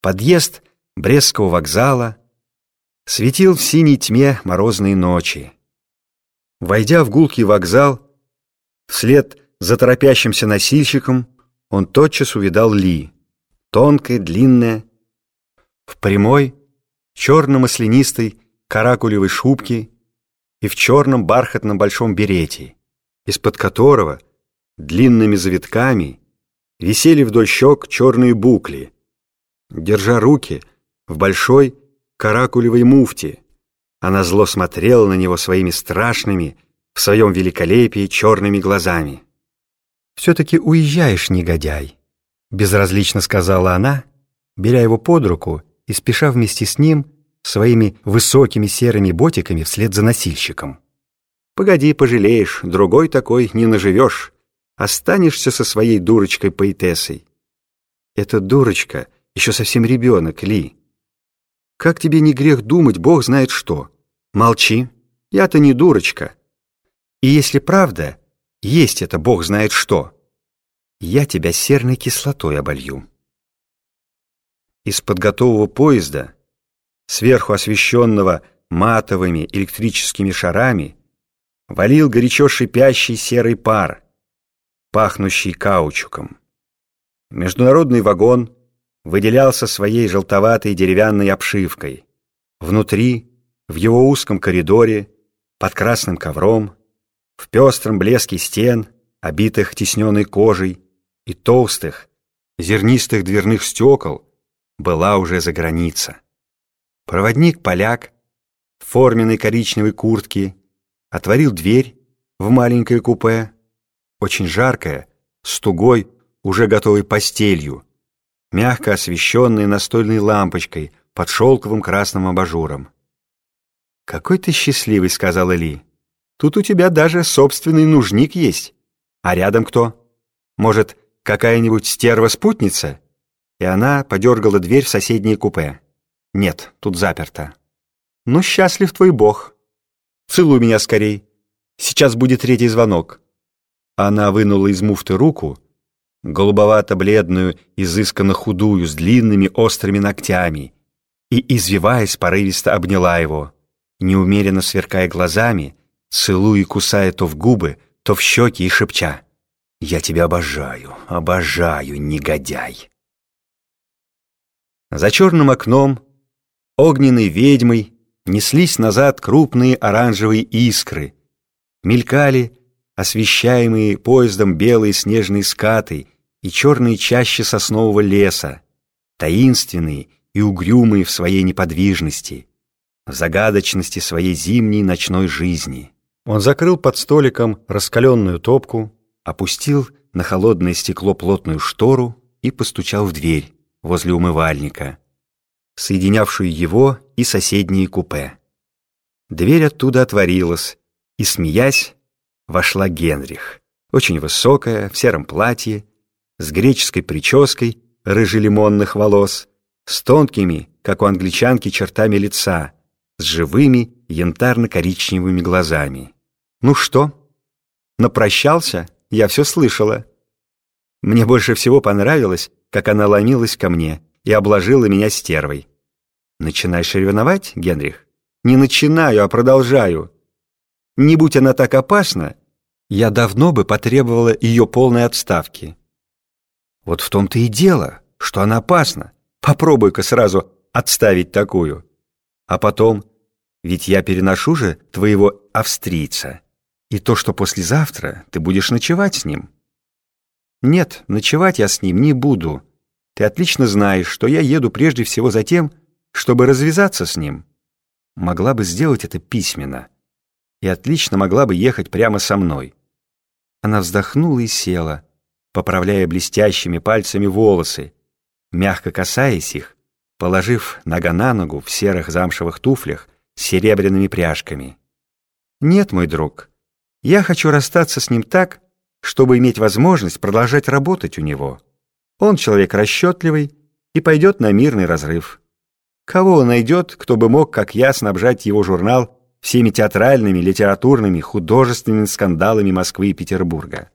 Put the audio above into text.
подъезд Брестского вокзала светил в синей тьме морозной ночи. Войдя в гулкий вокзал, вслед за торопящимся носильщиком он тотчас увидал Ли, тонкая, длинная, в прямой, черно-маслянистой каракулевой шубке и в черном бархатном большом берете, из-под которого длинными завитками висели вдоль щек черные букли, держа руки в большой каракулевой муфте. Она зло смотрела на него своими страшными, в своем великолепии черными глазами. «Все-таки уезжаешь, негодяй», — безразлично сказала она, беря его под руку и спеша вместе с ним своими высокими серыми ботиками вслед за носильщиком. «Погоди, пожалеешь, другой такой не наживешь, останешься со своей дурочкой-поэтессой». «Эта дурочка еще совсем ребенок, Ли. Как тебе не грех думать, Бог знает что? Молчи, я-то не дурочка. И если правда, есть это Бог знает что, я тебя серной кислотой оболью». Из-под готового поезда, сверху освещенного матовыми электрическими шарами, валил горячо шипящий серый пар, пахнущий каучуком. Международный вагон выделялся своей желтоватой деревянной обшивкой. Внутри, в его узком коридоре, под красным ковром, в пестром блеске стен, обитых тесненной кожей, и толстых, зернистых дверных стекол, была уже за граница. Проводник-поляк в форменной коричневой куртке отворил дверь в маленькое купе, очень жаркое, с тугой, уже готовой постелью, мягко освещенной настольной лампочкой под шелковым красным абажуром. «Какой ты счастливый», — сказала Ли. «Тут у тебя даже собственный нужник есть. А рядом кто? Может, какая-нибудь стерва-спутница?» и она подергала дверь в соседнее купе. «Нет, тут заперто». «Ну, счастлив твой бог. Целуй меня скорей. Сейчас будет третий звонок». Она вынула из муфты руку, голубовато-бледную, изысканно худую, с длинными острыми ногтями, и, извиваясь, порывисто обняла его, неумеренно сверкая глазами, целуя и кусая то в губы, то в щеки и шепча «Я тебя обожаю, обожаю, негодяй!» За черным окном, огненной ведьмой, неслись назад крупные оранжевые искры, мелькали освещаемые поездом белые снежные скаты и черные чащи соснового леса, таинственные и угрюмые в своей неподвижности, в загадочности своей зимней ночной жизни. Он закрыл под столиком раскаленную топку, опустил на холодное стекло плотную штору и постучал в дверь возле умывальника, соединявшую его и соседние купе. Дверь оттуда отворилась, и, смеясь, вошла Генрих, очень высокая, в сером платье, с греческой прической рыжелимонных волос, с тонкими, как у англичанки, чертами лица, с живыми янтарно-коричневыми глазами. «Ну что? Напрощался? Я все слышала». Мне больше всего понравилось, как она ломилась ко мне и обложила меня стервой. Начинаешь ревновать, Генрих? Не начинаю, а продолжаю. Не будь она так опасна, я давно бы потребовала ее полной отставки. Вот в том-то и дело, что она опасна. Попробуй-ка сразу отставить такую. А потом, ведь я переношу же твоего австрийца. И то, что послезавтра ты будешь ночевать с ним. «Нет, ночевать я с ним не буду. Ты отлично знаешь, что я еду прежде всего за тем, чтобы развязаться с ним. Могла бы сделать это письменно. И отлично могла бы ехать прямо со мной». Она вздохнула и села, поправляя блестящими пальцами волосы, мягко касаясь их, положив нога на ногу в серых замшевых туфлях с серебряными пряжками. «Нет, мой друг, я хочу расстаться с ним так, чтобы иметь возможность продолжать работать у него. Он человек расчетливый и пойдет на мирный разрыв. Кого он найдет, кто бы мог, как я, снабжать его журнал всеми театральными, литературными, художественными скандалами Москвы и Петербурга?